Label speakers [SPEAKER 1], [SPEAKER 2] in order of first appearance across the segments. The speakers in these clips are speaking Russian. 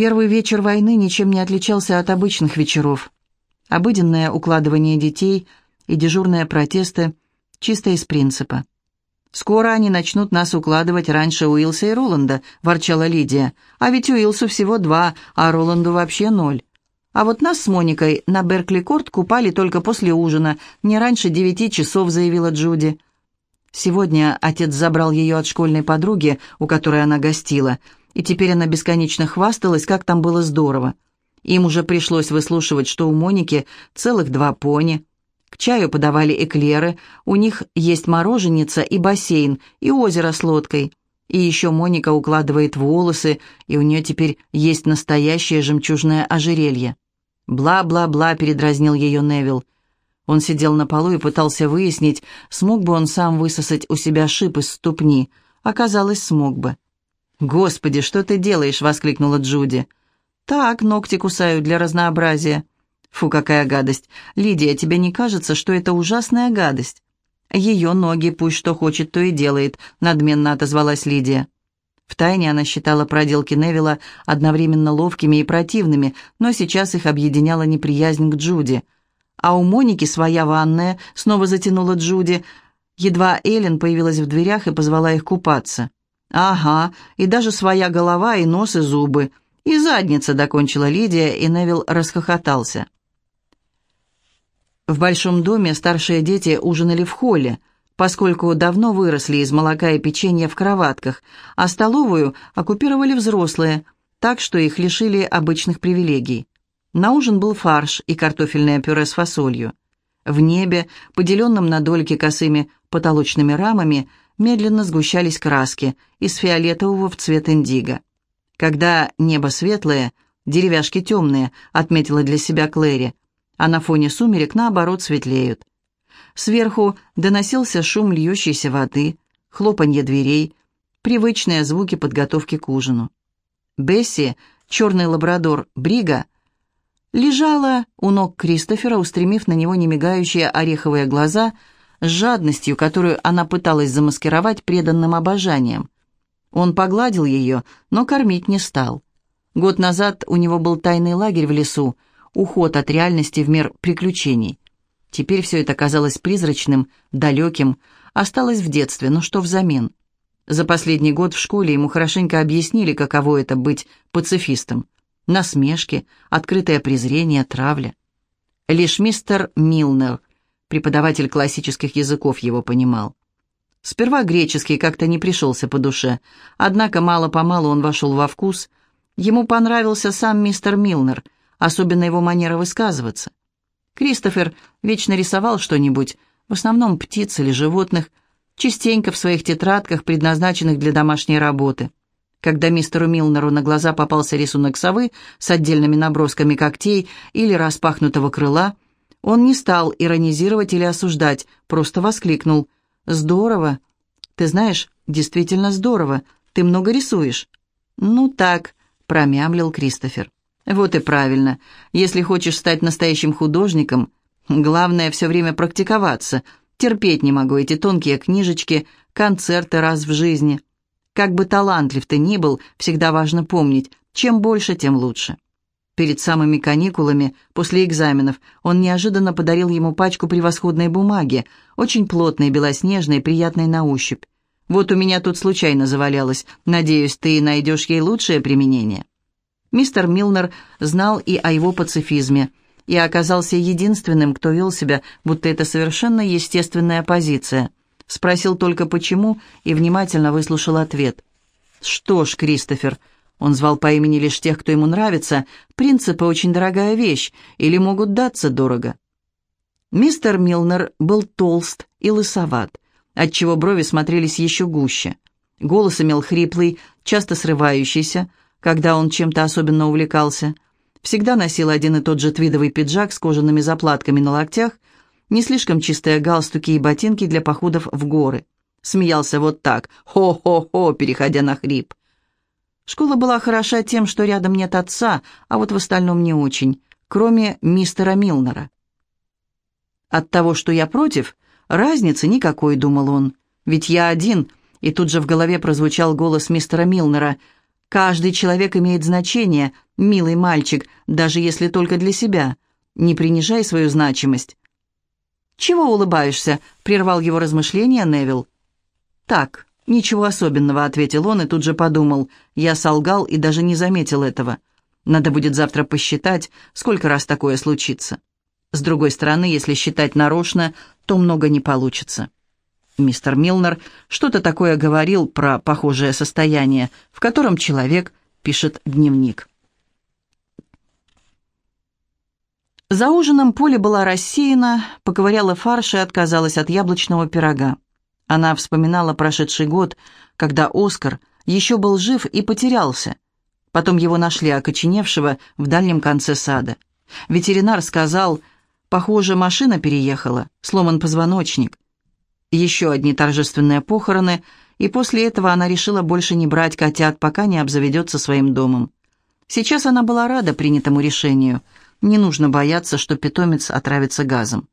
[SPEAKER 1] Первый вечер войны ничем не отличался от обычных вечеров. Обыденное укладывание детей и дежурные протесты чисто из принципа. «Скоро они начнут нас укладывать раньше Уилса и Роланда», — ворчала Лидия. «А ведь Уилсу всего два, а Роланду вообще ноль. А вот нас с Моникой на Беркли-Корт купали только после ужина, не раньше девяти часов», — заявила Джуди. Сегодня отец забрал ее от школьной подруги, у которой она гостила, и теперь она бесконечно хвасталась, как там было здорово. Им уже пришлось выслушивать, что у Моники целых два пони — к чаю подавали эклеры, у них есть мороженица и бассейн, и озеро с лодкой. И еще Моника укладывает волосы, и у нее теперь есть настоящее жемчужное ожерелье. «Бла-бла-бла», — передразнил ее Невил. Он сидел на полу и пытался выяснить, смог бы он сам высосать у себя шип из ступни. Оказалось, смог бы. «Господи, что ты делаешь?» — воскликнула Джуди. «Так, ногти кусаю для разнообразия». Фу, какая гадость. Лидия, тебе не кажется, что это ужасная гадость? Ее ноги, пусть что хочет, то и делает, надменно отозвалась Лидия. Втайне она считала проделки Невилла одновременно ловкими и противными, но сейчас их объединяла неприязнь к Джуди. А у Моники своя ванная, снова затянула Джуди. Едва Эллен появилась в дверях и позвала их купаться. «Ага, и даже своя голова, и нос, и зубы. И задница», — докончила Лидия, и Невилл расхохотался. В большом доме старшие дети ужинали в холле, поскольку давно выросли из молока и печенья в кроватках, а столовую оккупировали взрослые, так что их лишили обычных привилегий. На ужин был фарш и картофельное пюре с фасолью. В небе, поделенном на дольки косыми потолочными рамами, медленно сгущались краски из фиолетового в цвет индиго. Когда небо светлое, деревяшки темные, отметила для себя Клэри, а на фоне сумерек, наоборот, светлеют. Сверху доносился шум льющейся воды, хлопанье дверей, привычные звуки подготовки к ужину. Бесси, черный лабрадор Брига, лежала у ног Кристофера, устремив на него немигающие ореховые глаза с жадностью, которую она пыталась замаскировать преданным обожанием. Он погладил ее, но кормить не стал. Год назад у него был тайный лагерь в лесу, уход от реальности в мир приключений. Теперь все это казалось призрачным, далеким, осталось в детстве, но что взамен? За последний год в школе ему хорошенько объяснили, каково это быть пацифистом. Насмешки, открытое презрение, травля. Лишь мистер Милнер, преподаватель классических языков, его понимал. Сперва греческий как-то не пришелся по душе, однако мало-помалу он вошел во вкус. Ему понравился сам мистер Милнер – особенно его манера высказываться. Кристофер вечно рисовал что-нибудь, в основном птиц или животных, частенько в своих тетрадках, предназначенных для домашней работы. Когда мистеру Милнеру на глаза попался рисунок совы с отдельными набросками когтей или распахнутого крыла, он не стал иронизировать или осуждать, просто воскликнул «Здорово! Ты знаешь, действительно здорово! Ты много рисуешь!» «Ну так», — промямлил Кристофер. Вот и правильно. Если хочешь стать настоящим художником, главное все время практиковаться. Терпеть не могу эти тонкие книжечки, концерты раз в жизни. Как бы талантлив ты ни был, всегда важно помнить, чем больше, тем лучше. Перед самыми каникулами, после экзаменов, он неожиданно подарил ему пачку превосходной бумаги, очень плотной, белоснежной, приятной на ощупь. «Вот у меня тут случайно завалялось. Надеюсь, ты найдешь ей лучшее применение». Мистер Милнер знал и о его пацифизме, и оказался единственным, кто вел себя, будто это совершенно естественная позиция. Спросил только почему и внимательно выслушал ответ. «Что ж, Кристофер», он звал по имени лишь тех, кто ему нравится, принципы очень дорогая вещь, или могут даться дорого. Мистер Милнер был толст и лысоват, отчего брови смотрелись еще гуще. Голос имел хриплый, часто срывающийся, когда он чем-то особенно увлекался. Всегда носил один и тот же твидовый пиджак с кожаными заплатками на локтях, не слишком чистые галстуки и ботинки для походов в горы. Смеялся вот так, хо-хо-хо, переходя на хрип. Школа была хороша тем, что рядом нет отца, а вот в остальном не очень, кроме мистера Милнера. От того, что я против, разницы никакой, думал он. Ведь я один, и тут же в голове прозвучал голос мистера Милнера – Каждый человек имеет значение, «Милый мальчик, даже если только для себя. Не принижай свою значимость». «Чего улыбаешься?» — прервал его размышления Невил. «Так, ничего особенного», — ответил он и тут же подумал. «Я солгал и даже не заметил этого. Надо будет завтра посчитать, сколько раз такое случится. С другой стороны, если считать нарочно, то много не получится». Мистер Милнер что-то такое говорил про похожее состояние, в котором человек пишет дневник. За ужином Поле была рассеяна, поковыряла фарш и отказалась от яблочного пирога. Она вспоминала прошедший год, когда Оскар еще был жив и потерялся. Потом его нашли окоченевшего в дальнем конце сада. Ветеринар сказал, похоже, машина переехала, сломан позвоночник. Еще одни торжественные похороны, и после этого она решила больше не брать котят, пока не обзаведется своим домом. Сейчас она была рада принятому решению – не нужно бояться, что питомец отравится газом.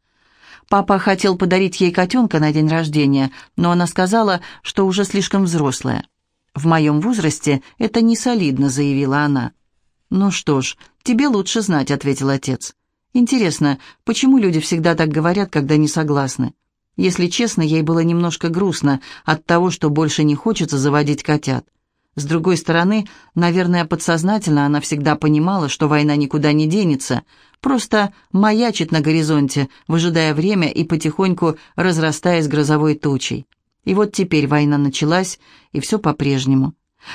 [SPEAKER 1] Папа хотел подарить ей котенка на день рождения, но она сказала, что уже слишком взрослая. «В моем возрасте это не солидно», — заявила она. «Ну что ж, тебе лучше знать», — ответил отец. «Интересно, почему люди всегда так говорят, когда не согласны?» Если честно, ей было немножко грустно от того, что больше не хочется заводить котят. С другой стороны, наверное, подсознательно она всегда понимала, что война никуда не денется, просто маячит на горизонте, выжидая время и потихоньку разрастаясь грозовой тучей. И вот теперь война началась, и все по-прежнему.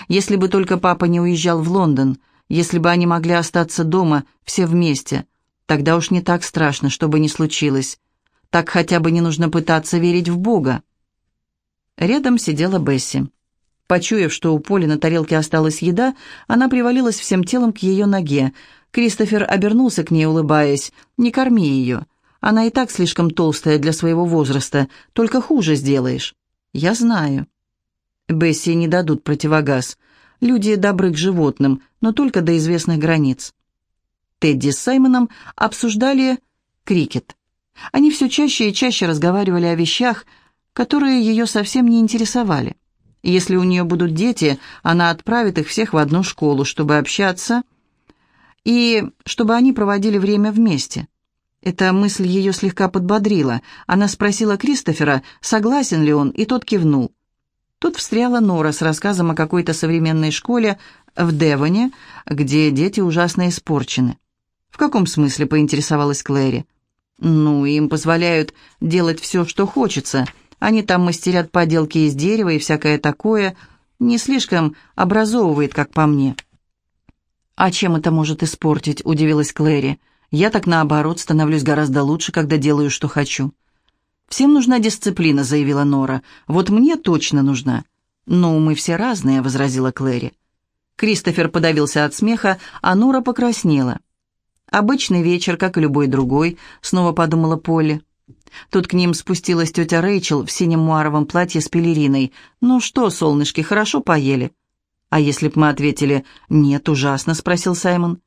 [SPEAKER 1] Если бы только папа не уезжал в Лондон, если бы они могли остаться дома, все вместе, тогда уж не так страшно, что бы ни случилось. Так хотя бы не нужно пытаться верить в Бога. Рядом сидела Бесси. Почуяв, что у Поли на тарелке осталась еда, она привалилась всем телом к ее ноге. Кристофер обернулся к ней, улыбаясь. «Не корми ее. Она и так слишком толстая для своего возраста. Только хуже сделаешь». «Я знаю». Бесси не дадут противогаз. Люди добры к животным, но только до известных границ. Тедди с Саймоном обсуждали крикет. Они все чаще и чаще разговаривали о вещах, которые ее совсем не интересовали. Если у нее будут дети, она отправит их всех в одну школу, чтобы общаться и чтобы они проводили время вместе. Эта мысль ее слегка подбодрила. Она спросила Кристофера, согласен ли он, и тот кивнул. Тут встряла Нора с рассказом о какой-то современной школе в Девоне, где дети ужасно испорчены. «В каком смысле?» — поинтересовалась Клэри. «Ну, им позволяют делать все, что хочется», они там мастерят поделки из дерева и всякое такое. Не слишком образовывает, как по мне». «А чем это может испортить?» – удивилась Клэри. «Я так, наоборот, становлюсь гораздо лучше, когда делаю, что хочу». «Всем нужна дисциплина», – заявила Нора. «Вот мне точно нужна». «Ну, мы все разные», – возразила Клэри. Кристофер подавился от смеха, а Нора покраснела. «Обычный вечер, как и любой другой», — снова подумала Полли. Тут к ним спустилась тетя Рэйчел в синем муаровом платье с пелериной. «Ну что, солнышки, хорошо поели?» «А если б мы ответили «нет, ужасно», — спросил Саймон.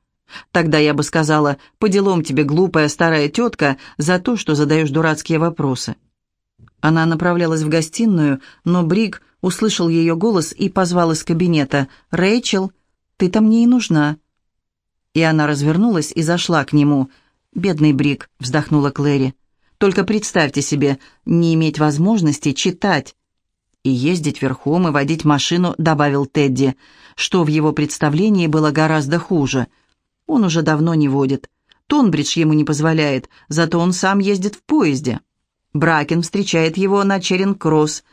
[SPEAKER 1] «Тогда я бы сказала, по делам тебе, глупая старая тетка, за то, что задаешь дурацкие вопросы». Она направлялась в гостиную, но Брик услышал ее голос и позвал из кабинета. «Рэйчел, ты там мне и нужна». И она развернулась и зашла к нему. «Бедный Брик», — вздохнула Клэри. Только представьте себе, не иметь возможности читать. И ездить верхом и водить машину, добавил Тедди, что в его представлении было гораздо хуже. Он уже давно не водит. Тонбридж ему не позволяет, зато он сам ездит в поезде. Бракен встречает его на Черинг-Кросс.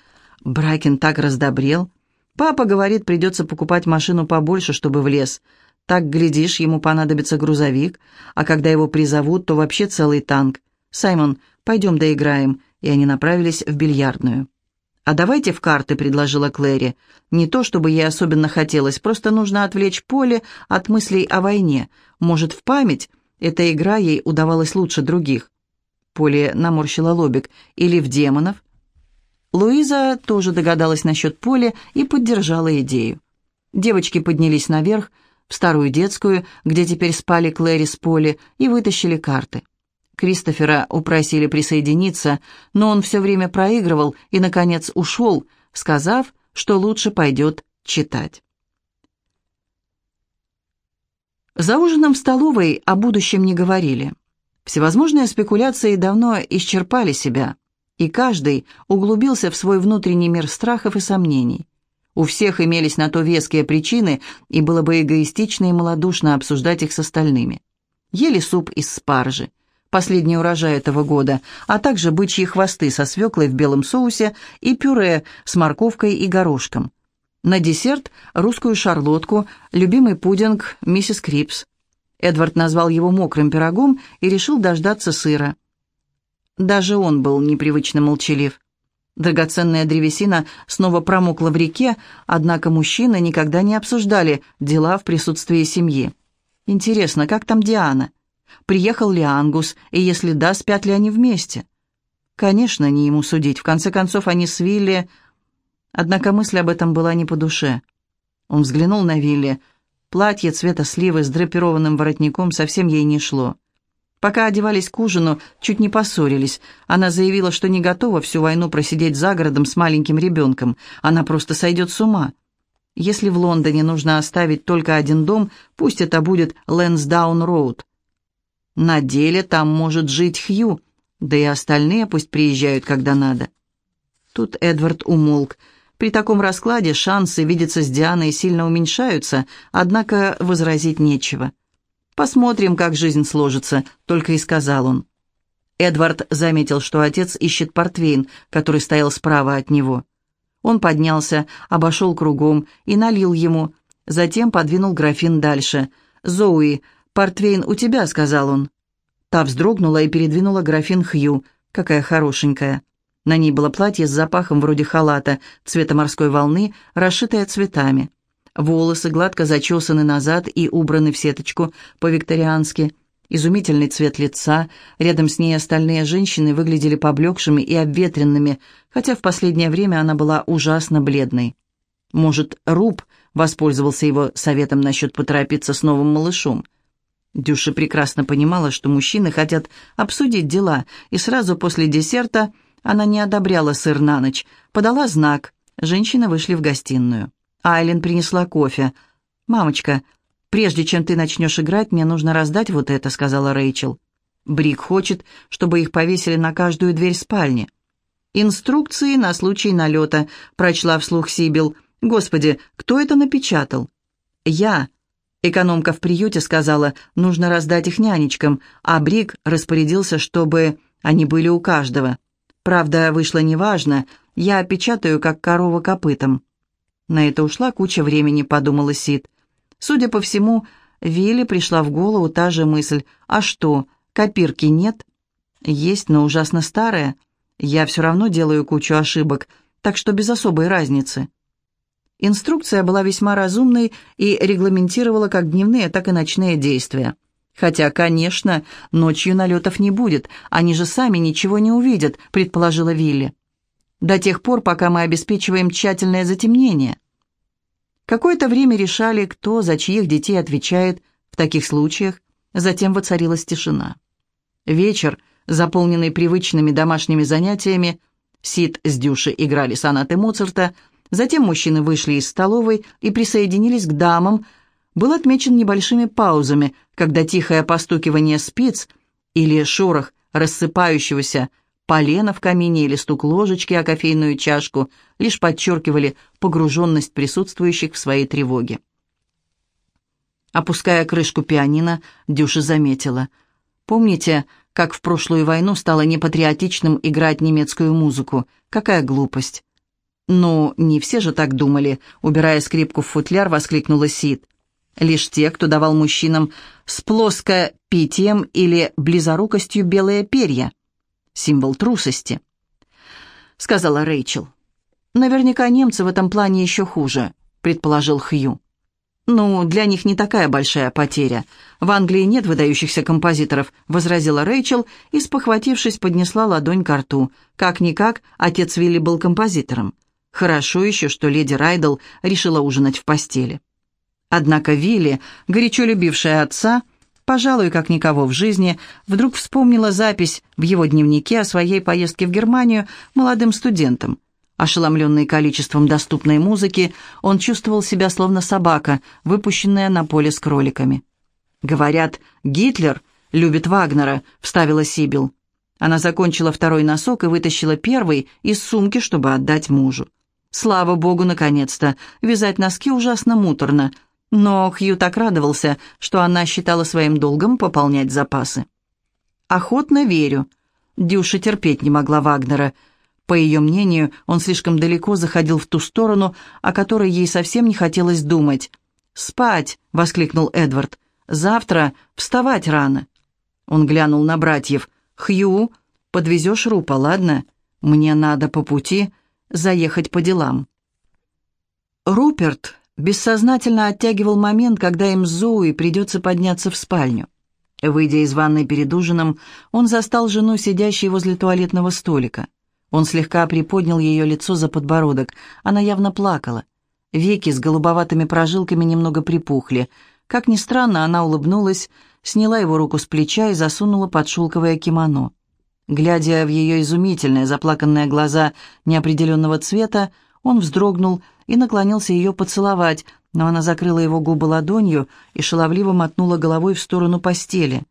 [SPEAKER 1] Бракен так раздобрел. Папа говорит, придется покупать машину побольше, чтобы в лес. Так, глядишь, ему понадобится грузовик, а когда его призовут, то вообще целый танк. Саймон, Пойдем доиграем». И они направились в бильярдную. «А давайте в карты», — предложила Клэри. «Не то, чтобы ей особенно хотелось, просто нужно отвлечь поле от мыслей о войне. Может, в память? Эта игра ей удавалась лучше других». Поле наморщила лобик. «Или в демонов?» Луиза тоже догадалась насчет поля и поддержала идею. Девочки поднялись наверх, в старую детскую, где теперь спали Клэри с Поли, и вытащили карты. Кристофера упросили присоединиться, но он все время проигрывал и, наконец, ушел, сказав, что лучше пойдет читать. За ужином в столовой о будущем не говорили. Всевозможные спекуляции давно исчерпали себя, и каждый углубился в свой внутренний мир страхов и сомнений. У всех имелись на то веские причины, и было бы эгоистично и малодушно обсуждать их с остальными. Ели суп из спаржи, последний урожай этого года, а также бычьи хвосты со свеклой в белом соусе и пюре с морковкой и горошком. На десерт русскую шарлотку, любимый пудинг миссис Крипс. Эдвард назвал его мокрым пирогом и решил дождаться сыра. Даже он был непривычно молчалив. Драгоценная древесина снова промокла в реке, однако мужчины никогда не обсуждали дела в присутствии семьи. Интересно, как там Диана? Приехал ли Ангус, и если да, спят ли они вместе? Конечно, не ему судить. В конце концов, они с Вилли... Однако мысль об этом была не по душе. Он взглянул на Вилли. Платье цвета сливы с драпированным воротником совсем ей не шло. Пока одевались к ужину, чуть не поссорились. Она заявила, что не готова всю войну просидеть за городом с маленьким ребенком. Она просто сойдет с ума. Если в Лондоне нужно оставить только один дом, пусть это будет Лэнсдаун-Роуд. На деле там может жить Хью, да и остальные пусть приезжают, когда надо. Тут Эдвард умолк. При таком раскладе шансы видеться с Дианой сильно уменьшаются, однако возразить нечего. «Посмотрим, как жизнь сложится», — только и сказал он. Эдвард заметил, что отец ищет портвейн, который стоял справа от него. Он поднялся, обошел кругом и налил ему, затем подвинул графин дальше. «Зоуи, портвейн у тебя», — сказал он. Та вздрогнула и передвинула графин Хью. Какая хорошенькая. На ней было платье с запахом вроде халата, цвета морской волны, расшитое цветами. Волосы гладко зачесаны назад и убраны в сеточку по-викториански. Изумительный цвет лица. Рядом с ней остальные женщины выглядели поблекшими и обветренными, хотя в последнее время она была ужасно бледной. Может, Руб воспользовался его советом насчет поторопиться с новым малышом. Дюша прекрасно понимала, что мужчины хотят обсудить дела, и сразу после десерта она не одобряла сыр на ночь, подала знак. Женщины вышли в гостиную. Айлен принесла кофе. «Мамочка, прежде чем ты начнешь играть, мне нужно раздать вот это», — сказала Рэйчел. Брик хочет, чтобы их повесили на каждую дверь спальни. «Инструкции на случай налета», — прочла вслух Сибил. «Господи, кто это напечатал?» «Я». Экономка в приюте сказала, нужно раздать их нянечкам, а Брик распорядился, чтобы они были у каждого. Правда, вышло неважно, я опечатаю, как корова копытом. На это ушла куча времени, подумала Сид. Судя по всему, Вилли пришла в голову та же мысль. А что, копирки нет? Есть, но ужасно старая. Я все равно делаю кучу ошибок, так что без особой разницы. Инструкция была весьма разумной и регламентировала как дневные, так и ночные действия. Хотя, конечно, ночью налетов не будет, они же сами ничего не увидят, предположила Вилли. До тех пор, пока мы обеспечиваем тщательное затемнение. Какое-то время решали, кто за чьих детей отвечает в таких случаях, затем воцарилась тишина. Вечер, заполненный привычными домашними занятиями, Сид с Дюшей играли сонаты Моцарта, затем мужчины вышли из столовой и присоединились к дамам, был отмечен небольшими паузами, когда тихое постукивание спиц или шорох рассыпающегося полено в камине или стук ложечки о кофейную чашку лишь подчеркивали погруженность присутствующих в своей тревоге. Опуская крышку пианино, Дюша заметила. «Помните, как в прошлую войну стало непатриотичным играть немецкую музыку? Какая глупость!» «Ну, не все же так думали», — убирая скрипку в футляр, воскликнула Сид. «Лишь те, кто давал мужчинам с плоскопитием или близорукостью белые перья» символ трусости», — сказала Рэйчел. «Наверняка немцы в этом плане еще хуже», — предположил Хью. «Ну, для них не такая большая потеря. В Англии нет выдающихся композиторов», — возразила Рэйчел и, спохватившись, поднесла ладонь к рту. Как-никак, отец Вилли был композитором. Хорошо еще, что леди Райдл решила ужинать в постели. Однако Вилли, горячо любившая отца, пожалуй, как никого в жизни, вдруг вспомнила запись в его дневнике о своей поездке в Германию молодым студентом. Ошеломленный количеством доступной музыки, он чувствовал себя словно собака, выпущенная на поле с кроликами. «Говорят, Гитлер любит Вагнера», — вставила Сибил. Она закончила второй носок и вытащила первый из сумки, чтобы отдать мужу. Слава богу, наконец-то. Вязать носки ужасно муторно. Но Хью так радовался, что она считала своим долгом пополнять запасы. «Охотно верю». Дюша терпеть не могла Вагнера. По ее мнению, он слишком далеко заходил в ту сторону, о которой ей совсем не хотелось думать. «Спать!» — воскликнул Эдвард. «Завтра вставать рано». Он глянул на братьев. «Хью, подвезешь Рупа, ладно? Мне надо по пути заехать по делам». Руперт бессознательно оттягивал момент, когда им с придется подняться в спальню. Выйдя из ванной перед ужином, он застал жену, сидящей возле туалетного столика. Он слегка приподнял ее лицо за подбородок. Она явно плакала. Веки с голубоватыми прожилками немного припухли. Как ни странно, она улыбнулась, сняла его руку с плеча и засунула под шелковое кимоно. Глядя в ее изумительные заплаканные глаза неопределенного цвета, он вздрогнул и наклонился ее поцеловать, но она закрыла его губы ладонью и шаловливо мотнула головой в сторону постели.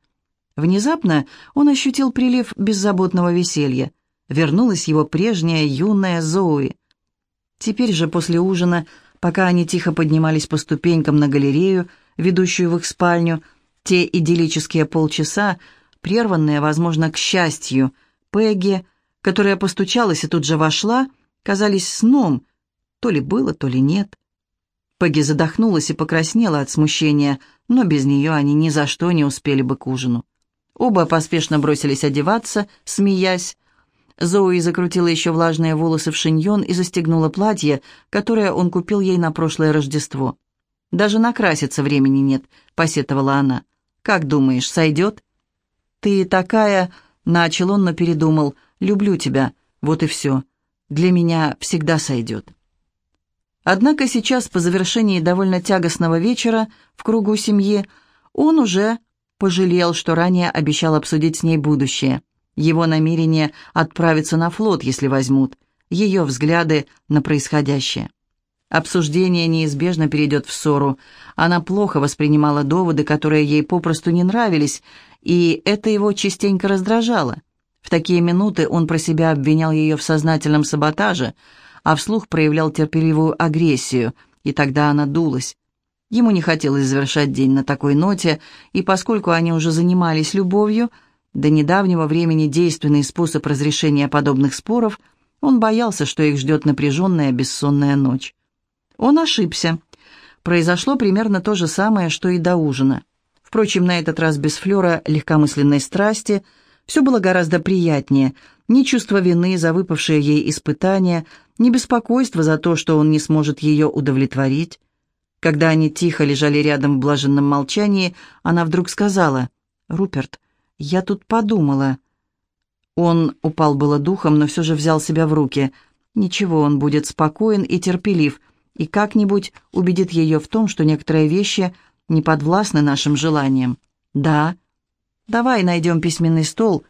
[SPEAKER 1] Внезапно он ощутил прилив беззаботного веселья. Вернулась его прежняя юная Зои. Теперь же после ужина, пока они тихо поднимались по ступенькам на галерею, ведущую в их спальню, те идиллические полчаса, прерванные, возможно, к счастью, Пегги, которая постучалась и тут же вошла, казались сном, то ли было, то ли нет. Пегги задохнулась и покраснела от смущения, но без нее они ни за что не успели бы к ужину. Оба поспешно бросились одеваться, смеясь. Зоуи закрутила еще влажные волосы в шиньон и застегнула платье, которое он купил ей на прошлое Рождество. «Даже накраситься времени нет», — посетовала она. Как думаешь, сойдет?» «Ты такая...» — начал он, но передумал. «Люблю тебя. Вот и все. Для меня всегда сойдет». Однако сейчас, по завершении довольно тягостного вечера в кругу семьи, он уже пожалел, что ранее обещал обсудить с ней будущее. Его намерение отправиться на флот, если возьмут, ее взгляды на происходящее. Обсуждение неизбежно перейдет в ссору. Она плохо воспринимала доводы, которые ей попросту не нравились, и это его частенько раздражало. В такие минуты он про себя обвинял ее в сознательном саботаже, а вслух проявлял терпеливую агрессию, и тогда она дулась. Ему не хотелось завершать день на такой ноте, и поскольку они уже занимались любовью, до недавнего времени действенный способ разрешения подобных споров, он боялся, что их ждет напряженная бессонная ночь. Он ошибся. Произошло примерно то же самое, что и до ужина. Впрочем, на этот раз без флера легкомысленной страсти все было гораздо приятнее. Ни чувство вины за выпавшее ей испытание, ни беспокойство за то, что он не сможет ее удовлетворить. Когда они тихо лежали рядом в блаженном молчании, она вдруг сказала, «Руперт, я тут подумала». Он упал было духом, но все же взял себя в руки. Ничего, он будет спокоен и терпелив, и как-нибудь убедит ее в том, что некоторые вещи не подвластны нашим желаниям. Да, давай найдем письменный стол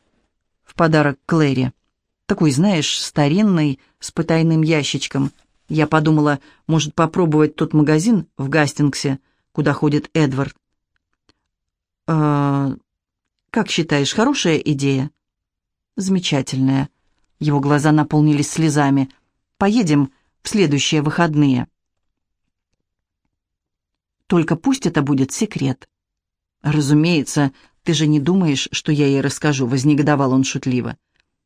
[SPEAKER 1] в подарок Клэри. Такой, знаешь, старинный, с потайным ящичком. Я подумала, может, попробовать тот магазин в Гастингсе, куда ходит Эдвард. «Э, «Как считаешь, хорошая идея?» «Замечательная». Его глаза наполнились слезами. «Поедем в следующие выходные». Только пусть это будет секрет. Разумеется, ты же не думаешь, что я ей расскажу, вознегодовал он шутливо.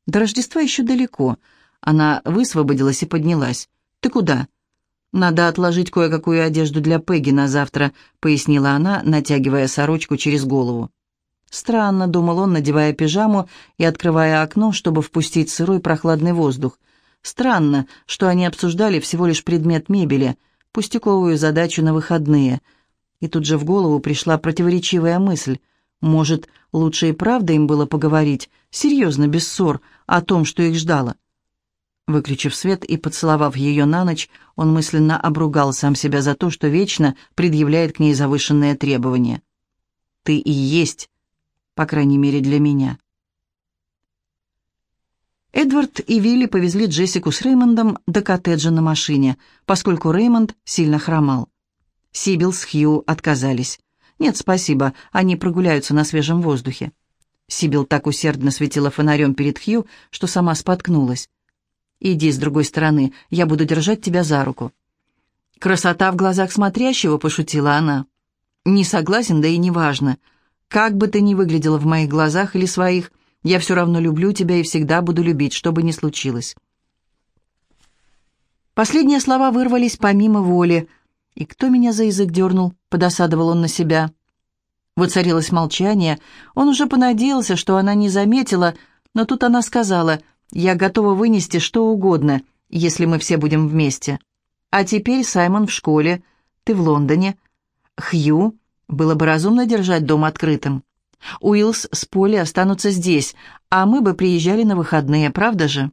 [SPEAKER 1] До Рождества еще далеко. Она высвободилась и поднялась. Ты куда? Надо отложить кое-какую одежду для Пегги на завтра, пояснила она, натягивая сорочку через голову. Странно, думал он, надевая пижаму и открывая окно, чтобы впустить сырой прохладный воздух. Странно, что они обсуждали всего лишь предмет мебели, пустяковую задачу на выходные — и тут же в голову пришла противоречивая мысль. Может, лучше и правда им было поговорить, серьезно, без ссор, о том, что их ждало. Выключив свет и поцеловав ее на ночь, он мысленно обругал сам себя за то, что вечно предъявляет к ней завышенные требования. «Ты и есть, по крайней мере, для меня». Эдвард и Вилли повезли Джессику с Реймондом до коттеджа на машине, поскольку Реймонд сильно хромал. Сибил с Хью отказались. «Нет, спасибо, они прогуляются на свежем воздухе». Сибил так усердно светила фонарем перед Хью, что сама споткнулась. «Иди с другой стороны, я буду держать тебя за руку». «Красота в глазах смотрящего», — пошутила она. «Не согласен, да и не важно. Как бы ты ни выглядела в моих глазах или своих, я все равно люблю тебя и всегда буду любить, что бы ни случилось». Последние слова вырвались помимо воли. «И кто меня за язык дернул?» — подосадовал он на себя. Воцарилось молчание. Он уже понадеялся, что она не заметила, но тут она сказала, «Я готова вынести что угодно, если мы все будем вместе. А теперь Саймон в школе, ты в Лондоне. Хью, было бы разумно держать дом открытым. Уиллс с Поли останутся здесь, а мы бы приезжали на выходные, правда же?»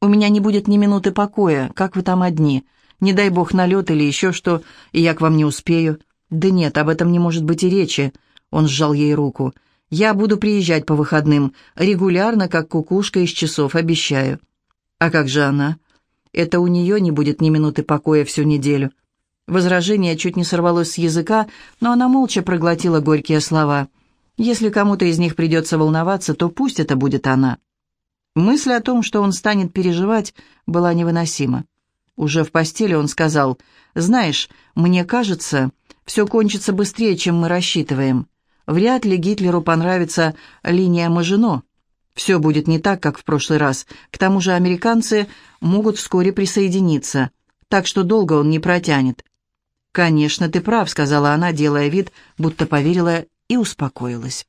[SPEAKER 1] У меня не будет ни минуты покоя. Как вы там одни? Не дай бог налет или еще что, и я к вам не успею. Да нет, об этом не может быть и речи. Он сжал ей руку. Я буду приезжать по выходным, регулярно, как кукушка из часов, обещаю. А как же она? Это у нее не будет ни минуты покоя всю неделю. Возражение чуть не сорвалось с языка, но она молча проглотила горькие слова. Если кому-то из них придется волноваться, то пусть это будет она. Мысль о том, что он станет переживать, была невыносима. Уже в постели он сказал, «Знаешь, мне кажется, все кончится быстрее, чем мы рассчитываем. Вряд ли Гитлеру понравится линия Мажино. Все будет не так, как в прошлый раз. К тому же американцы могут вскоре присоединиться, так что долго он не протянет». «Конечно, ты прав», — сказала она, делая вид, будто поверила и успокоилась.